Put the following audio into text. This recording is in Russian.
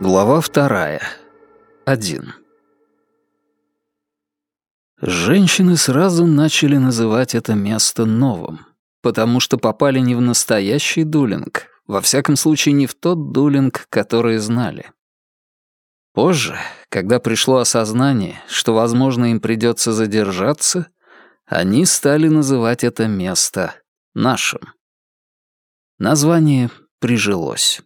Глава вторая. Один. Женщины сразу начали называть это место новым, потому что попали не в настоящий дулинг, во всяком случае не в тот дулинг, который знали. Позже, когда пришло осознание, что, возможно, им придется задержаться, они стали называть это место нашим. Название прижилось.